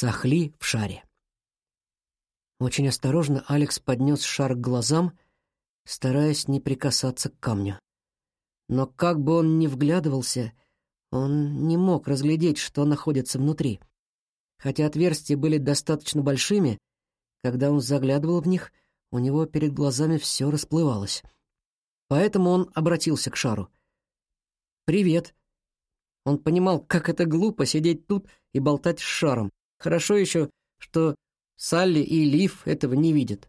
Сахли в шаре. Очень осторожно Алекс поднес шар к глазам, стараясь не прикасаться к камню. Но как бы он ни вглядывался, он не мог разглядеть, что находится внутри. Хотя отверстия были достаточно большими, когда он заглядывал в них, у него перед глазами все расплывалось. Поэтому он обратился к шару. «Привет». Он понимал, как это глупо сидеть тут и болтать с шаром. Хорошо еще, что Салли и Лив этого не видят.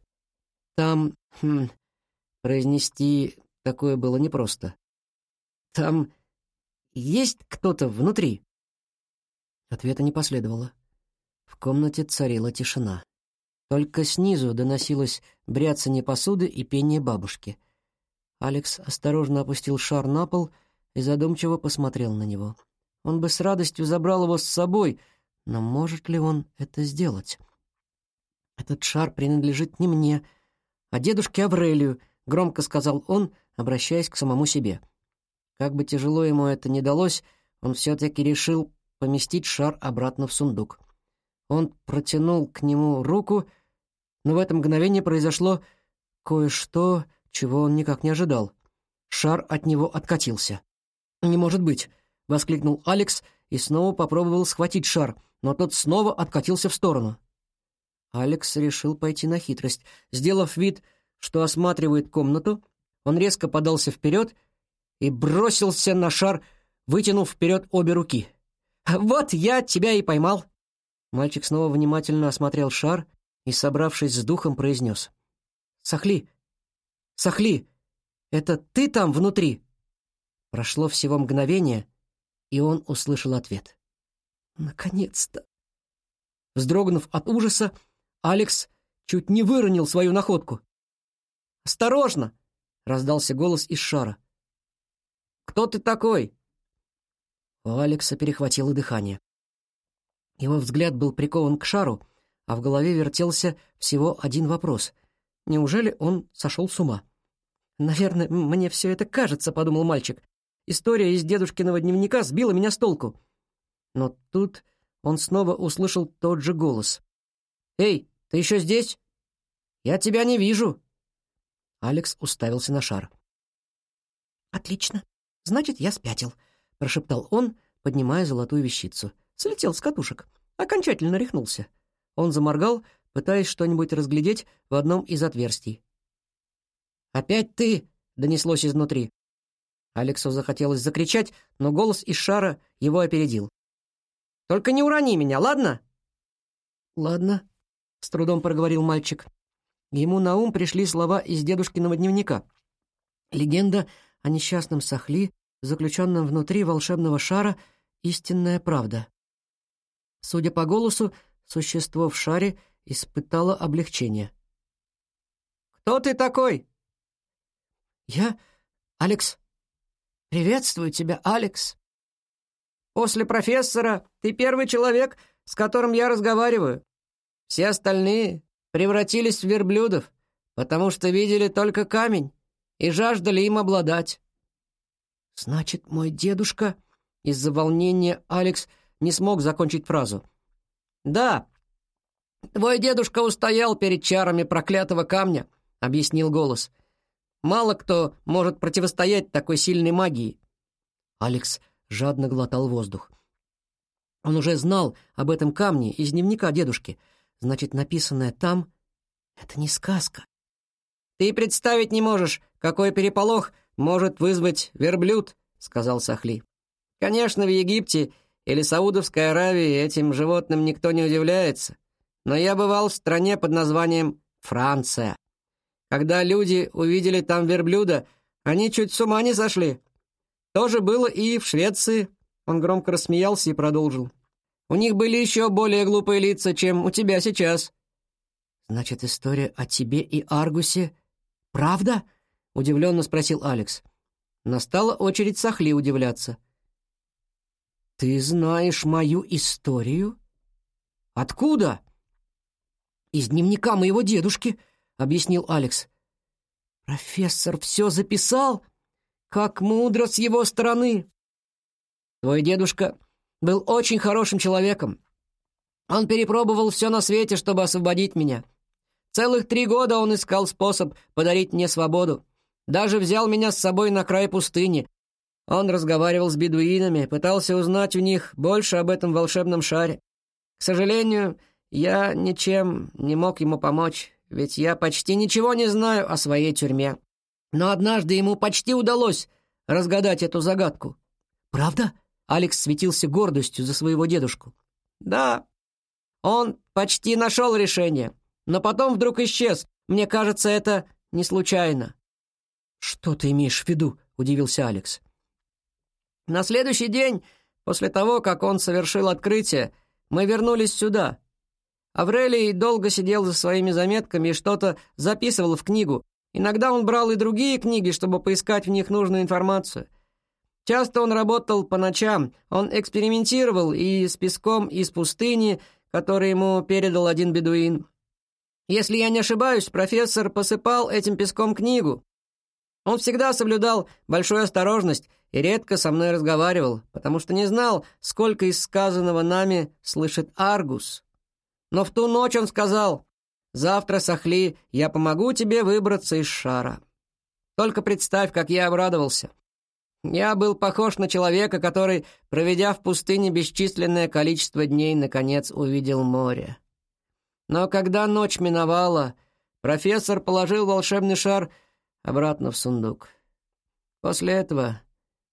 Там, хм, произнести такое было непросто. Там есть кто-то внутри? Ответа не последовало. В комнате царила тишина. Только снизу доносилось бряцание посуды и пение бабушки. Алекс осторожно опустил шар на пол и задумчиво посмотрел на него. Он бы с радостью забрал его с собой, но может ли он это сделать? «Этот шар принадлежит не мне, а дедушке Аврелию», — громко сказал он, обращаясь к самому себе. Как бы тяжело ему это ни далось, он все-таки решил поместить шар обратно в сундук. Он протянул к нему руку, но в это мгновение произошло кое-что, чего он никак не ожидал. Шар от него откатился. «Не может быть!» — воскликнул Алекс и снова попробовал схватить шар, но тот снова откатился в сторону. Алекс решил пойти на хитрость. Сделав вид, что осматривает комнату, он резко подался вперед и бросился на шар, вытянув вперед обе руки. «Вот я тебя и поймал!» Мальчик снова внимательно осмотрел шар и, собравшись с духом, произнес. «Сахли! Сахли! Это ты там внутри?» Прошло всего мгновение, и он услышал ответ. «Наконец-то!» Вздрогнув от ужаса, Алекс чуть не выронил свою находку. «Осторожно!» — раздался голос из шара. «Кто ты такой?» У Алекса перехватило дыхание. Его взгляд был прикован к шару, а в голове вертелся всего один вопрос. Неужели он сошел с ума? «Наверное, мне все это кажется», — подумал мальчик. «История из дедушкиного дневника сбила меня с толку». Но тут он снова услышал тот же голос. «Эй, ты еще здесь? Я тебя не вижу!» Алекс уставился на шар. «Отлично. Значит, я спятил», — прошептал он, поднимая золотую вещицу. Слетел с катушек. Окончательно рехнулся. Он заморгал, пытаясь что-нибудь разглядеть в одном из отверстий. «Опять ты!» — донеслось изнутри. Алексу захотелось закричать, но голос из шара его опередил. «Только не урони меня, ладно?» «Ладно», — с трудом проговорил мальчик. Ему на ум пришли слова из дедушкиного дневника. Легенда о несчастном Сахли, заключенном внутри волшебного шара, истинная правда. Судя по голосу, существо в шаре испытало облегчение. «Кто ты такой?» «Я Алекс. Приветствую тебя, Алекс». «После профессора ты первый человек, с которым я разговариваю. Все остальные превратились в верблюдов, потому что видели только камень и жаждали им обладать». «Значит, мой дедушка...» Из-за волнения Алекс не смог закончить фразу. «Да, твой дедушка устоял перед чарами проклятого камня», — объяснил голос. «Мало кто может противостоять такой сильной магии». Алекс жадно глотал воздух. Он уже знал об этом камне из дневника дедушки. Значит, написанное там — это не сказка. «Ты представить не можешь, какой переполох может вызвать верблюд», — сказал Сахли. «Конечно, в Египте или Саудовской Аравии этим животным никто не удивляется, но я бывал в стране под названием Франция. Когда люди увидели там верблюда, они чуть с ума не сошли. То же было и в Швеции». Он громко рассмеялся и продолжил. «У них были еще более глупые лица, чем у тебя сейчас». «Значит, история о тебе и Аргусе «Правда?» — удивленно спросил Алекс. Настала очередь Сахли удивляться. «Ты знаешь мою историю?» «Откуда?» «Из дневника моего дедушки», — объяснил Алекс. «Профессор все записал? Как мудро с его стороны!» «Твой дедушка был очень хорошим человеком. Он перепробовал все на свете, чтобы освободить меня. Целых три года он искал способ подарить мне свободу. Даже взял меня с собой на край пустыни. Он разговаривал с бедуинами, пытался узнать у них больше об этом волшебном шаре. К сожалению, я ничем не мог ему помочь, ведь я почти ничего не знаю о своей тюрьме. Но однажды ему почти удалось разгадать эту загадку. «Правда?» — Алекс светился гордостью за своего дедушку. «Да, он почти нашел решение, но потом вдруг исчез. Мне кажется, это не случайно». «Что ты имеешь в виду?» — удивился Алекс. «На следующий день, после того, как он совершил открытие, мы вернулись сюда. Аврелий долго сидел за своими заметками и что-то записывал в книгу. Иногда он брал и другие книги, чтобы поискать в них нужную информацию. Часто он работал по ночам, он экспериментировал и с песком из пустыни, который ему передал один бедуин. Если я не ошибаюсь, профессор посыпал этим песком книгу. Он всегда соблюдал большую осторожность и редко со мной разговаривал, потому что не знал, сколько из сказанного нами слышит Аргус. Но в ту ночь он сказал, «Завтра, Сахли, я помогу тебе выбраться из шара». Только представь, как я обрадовался. Я был похож на человека, который, проведя в пустыне бесчисленное количество дней, наконец увидел море. Но когда ночь миновала, профессор положил волшебный шар обратно в сундук. После этого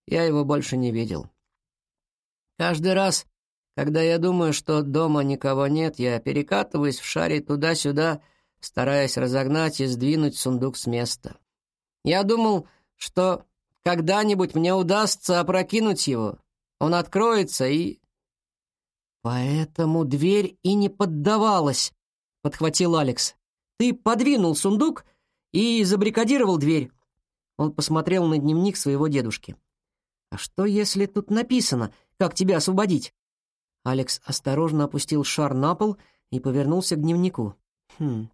я его больше не видел. Каждый раз, когда я думаю, что дома никого нет, я перекатываюсь в шаре туда-сюда, стараясь разогнать и сдвинуть сундук с места. Я думал, что когда-нибудь мне удастся опрокинуть его. Он откроется и... «Поэтому дверь и не поддавалась», — подхватил Алекс. «Ты подвинул сундук и забрикадировал дверь». Он посмотрел на дневник своего дедушки. «А что, если тут написано, как тебя освободить?» Алекс осторожно опустил шар на пол и повернулся к дневнику. «Хм,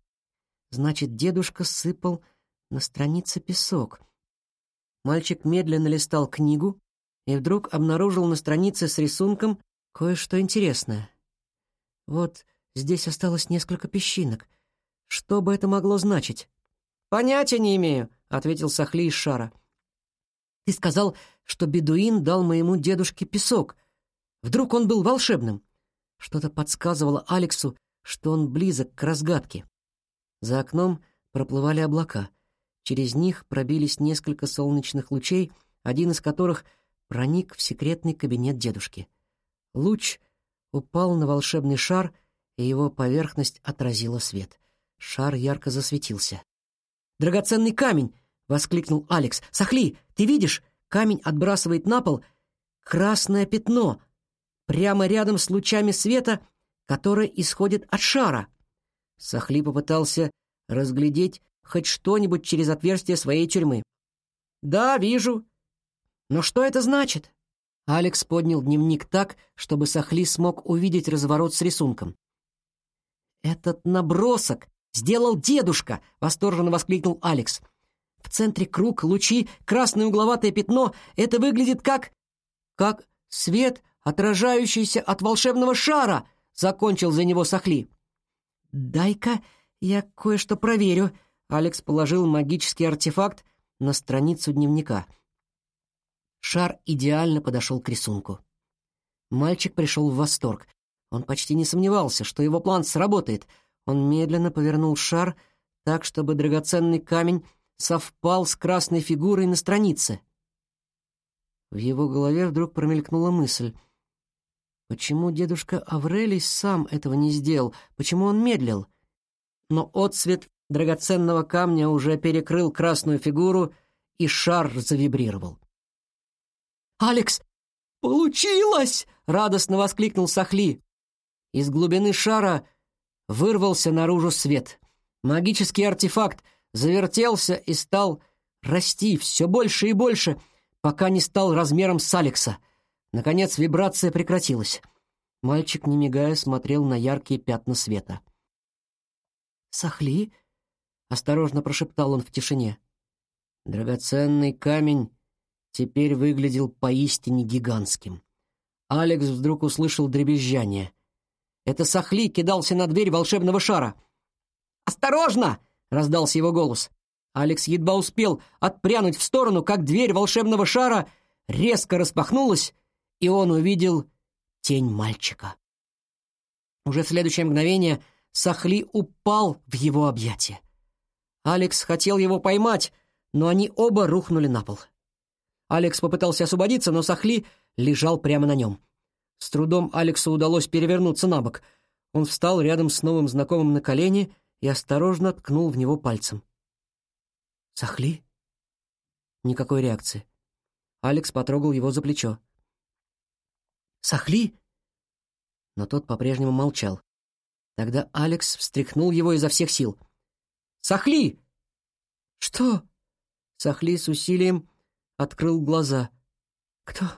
значит, дедушка сыпал на странице песок. Мальчик медленно листал книгу и вдруг обнаружил на странице с рисунком кое-что интересное. Вот здесь осталось несколько песчинок. Что бы это могло значить? «Понятия не имею», — ответил Сахли из шара. «Ты сказал, что бедуин дал моему дедушке песок. Вдруг он был волшебным?» Что-то подсказывало Алексу, что он близок к разгадке. За окном проплывали облака. Через них пробились несколько солнечных лучей, один из которых проник в секретный кабинет дедушки. Луч упал на волшебный шар, и его поверхность отразила свет. Шар ярко засветился. «Драгоценный камень!» — воскликнул Алекс. «Сахли, ты видишь? Камень отбрасывает на пол красное пятно, прямо рядом с лучами света, которые исходят от шара». Сахли попытался разглядеть хоть что-нибудь через отверстие своей тюрьмы. «Да, вижу. Но что это значит?» Алекс поднял дневник так, чтобы Сахли смог увидеть разворот с рисунком. «Этот набросок сделал дедушка!» — восторженно воскликнул Алекс. «В центре круг, лучи, красное угловатое пятно. Это выглядит как... как свет, отражающийся от волшебного шара!» — закончил за него Сахли. «Дай-ка я кое-что проверю», Алекс положил магический артефакт на страницу дневника. Шар идеально подошел к рисунку. Мальчик пришел в восторг. Он почти не сомневался, что его план сработает. Он медленно повернул шар так, чтобы драгоценный камень совпал с красной фигурой на странице. В его голове вдруг промелькнула мысль. Почему дедушка Аврелий сам этого не сделал? Почему он медлил? Но отсвет драгоценного камня уже перекрыл красную фигуру, и шар завибрировал. «Алекс, получилось!» — радостно воскликнул Сахли. Из глубины шара вырвался наружу свет. Магический артефакт завертелся и стал расти все больше и больше, пока не стал размером с Алекса. Наконец вибрация прекратилась. Мальчик, не мигая, смотрел на яркие пятна света. «Сахли?» осторожно прошептал он в тишине. Драгоценный камень теперь выглядел поистине гигантским. Алекс вдруг услышал дребезжание. Это Сахли кидался на дверь волшебного шара. «Осторожно!» — раздался его голос. Алекс едва успел отпрянуть в сторону, как дверь волшебного шара резко распахнулась, и он увидел тень мальчика. Уже в следующее мгновение Сахли упал в его объятия. Алекс хотел его поймать, но они оба рухнули на пол. Алекс попытался освободиться, но Сахли лежал прямо на нем. С трудом Алексу удалось перевернуться на бок. Он встал рядом с новым знакомым на колени и осторожно ткнул в него пальцем. «Сахли?» Никакой реакции. Алекс потрогал его за плечо. «Сахли?» Но тот по-прежнему молчал. Тогда Алекс встряхнул его изо всех сил. «Сахли!» «Что?» Сахли с усилием открыл глаза. «Кто?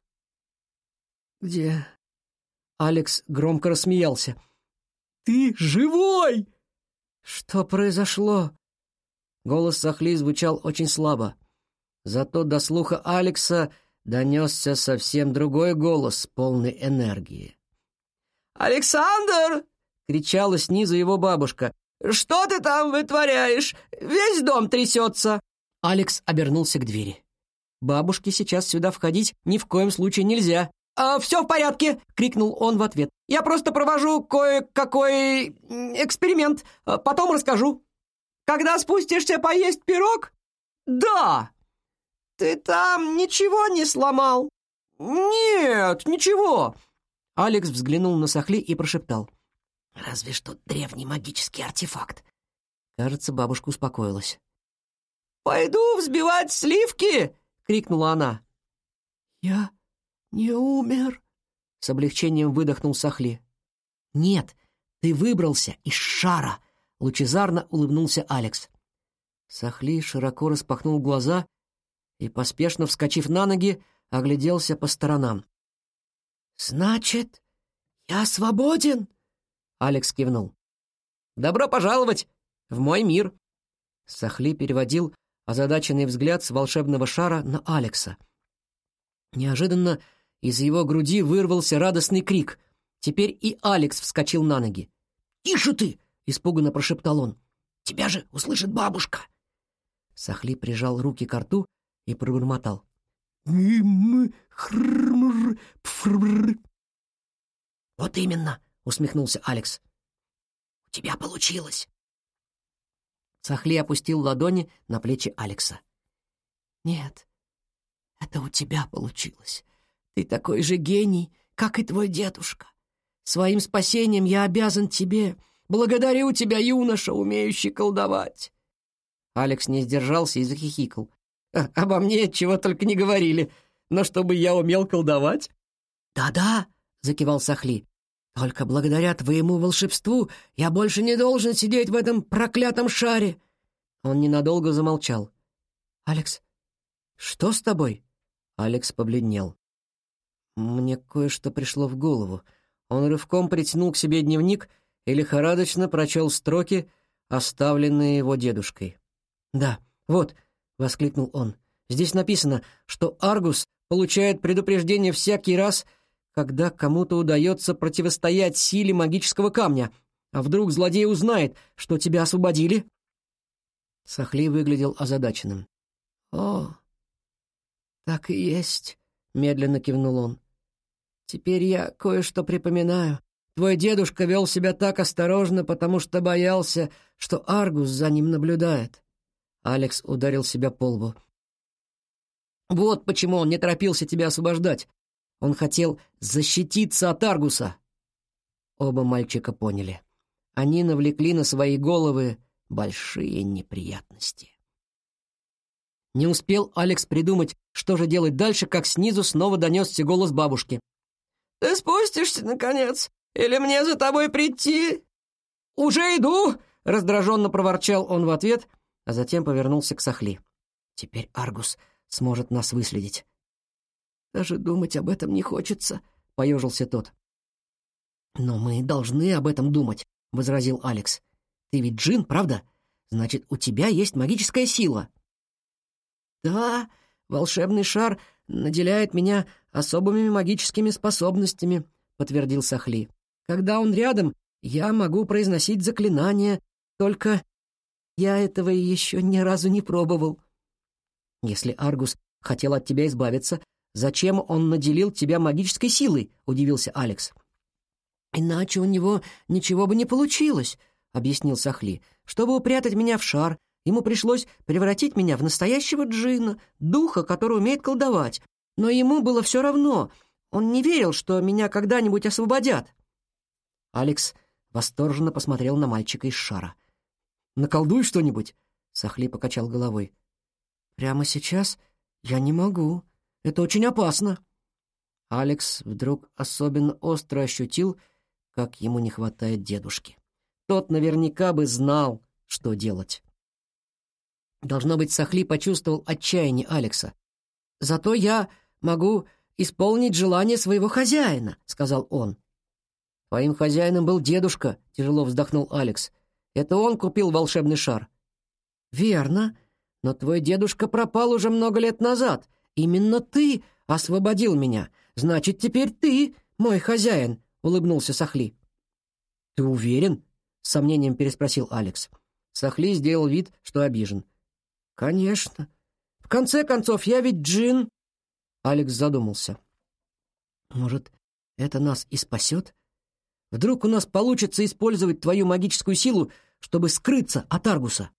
Где?» Алекс громко рассмеялся. «Ты живой!» «Что произошло?» Голос Сахли звучал очень слабо. Зато до слуха Алекса донесся совсем другой голос, полный энергии. «Александр!» — кричала снизу его бабушка. «Что ты там вытворяешь? Весь дом трясется!» Алекс обернулся к двери. «Бабушке сейчас сюда входить ни в коем случае нельзя». «А, «Все в порядке!» — крикнул он в ответ. «Я просто провожу кое-какой эксперимент. Потом расскажу». «Когда спустишься поесть пирог?» «Да!» «Ты там ничего не сломал?» «Нет, ничего!» Алекс взглянул на Сахли и прошептал. «Разве что древний магический артефакт». Кажется, бабушка успокоилась. «Пойду взбивать сливки!» — крикнула она. «Я не умер?» — с облегчением выдохнул Сахли. «Нет, ты выбрался из шара!» — лучезарно улыбнулся Алекс. Сахли широко распахнул глаза и, поспешно вскочив на ноги, огляделся по сторонам. «Значит, я свободен?» Алекс кивнул. «Добро пожаловать в мой мир!» Сахли переводил озадаченный взгляд с волшебного шара на Алекса. Неожиданно из его груди вырвался радостный крик. Теперь и Алекс вскочил на ноги. «Тише ты!» — испуганно прошептал он. «Тебя же услышит бабушка!» Сахли прижал руки к рту и пробормотал. «Вот именно!» — усмехнулся Алекс. «У тебя получилось!» Сахли опустил ладони на плечи Алекса. «Нет, это у тебя получилось. Ты такой же гений, как и твой дедушка. Своим спасением я обязан тебе. Благодарю тебя, юноша, умеющий колдовать!» Алекс не сдержался и захихикал. Обо мне чего только не говорили. Но чтобы я умел колдовать? Да-да, закивал Сахли. Только благодаря твоему волшебству я больше не должен сидеть в этом проклятом шаре. Он ненадолго замолчал. Алекс, что с тобой? Алекс побледнел. Мне кое-что пришло в голову. Он рывком притянул к себе дневник и лихорадочно прочел строки, оставленные его дедушкой. «Да, вот, — воскликнул он. «Здесь написано, что Аргус получает предупреждение всякий раз, когда кому-то удается противостоять силе магического камня. А вдруг злодей узнает, что тебя освободили?» Сахли выглядел озадаченным. «О, так и есть», — медленно кивнул он. «Теперь я кое-что припоминаю. Твой дедушка вел себя так осторожно, потому что боялся, что Аргус за ним наблюдает. Алекс ударил себя по лбу. «Вот почему он не торопился тебя освобождать. Он хотел защититься от Аргуса». Оба мальчика поняли. Они навлекли на свои головы большие неприятности. Не успел Алекс придумать, что же делать дальше, как снизу снова донесся голос бабушки. «Ты спустишься, наконец? Или мне за тобой прийти?» «Уже иду!» — раздраженно проворчал он в ответ а затем повернулся к Сахли. «Теперь Аргус сможет нас выследить». «Даже думать об этом не хочется», — поежился тот. «Но мы должны об этом думать», — возразил Алекс. «Ты ведь джин, правда? Значит, у тебя есть магическая сила». «Да, волшебный шар наделяет меня особыми магическими способностями», — подтвердил Сахли. Когда он рядом, я могу произносить заклинания, только я этого еще ни разу не пробовал. Если Аргус хотел от тебя избавиться, зачем он наделил тебя магической силой? удивился Алекс. Иначе у него ничего бы не получилось, объяснил Сахли. Чтобы упрятать меня в шар, ему пришлось превратить меня в настоящего джина, духа, который умеет колдовать. Но ему было все равно. Он не верил, что меня когда-нибудь освободят. Алекс восторженно посмотрел на мальчика из шара. «Наколдуй что-нибудь!» — Сахли покачал головой. «Прямо сейчас я не могу. Это очень опасно». Алекс вдруг особенно остро ощутил, как ему не хватает дедушки. Тот наверняка бы знал, что делать. Должно быть, Сахли почувствовал отчаяние Алекса. «Зато я могу исполнить желание своего хозяина», — сказал он. «Твоим хозяином был дедушка», — тяжело вздохнул Алекс. «Это он купил волшебный шар». «Верно, но твой дедушка пропал уже много лет назад. Именно ты освободил меня. Значит, теперь ты мой хозяин», — улыбнулся Сахли. «Ты уверен?» — с сомнением переспросил Алекс. Сахли сделал вид, что обижен. «Конечно. В конце концов, я ведь джин». Алекс задумался. «Может, это нас и спасет?» Вдруг у нас получится использовать твою магическую силу, чтобы скрыться от Аргуса?»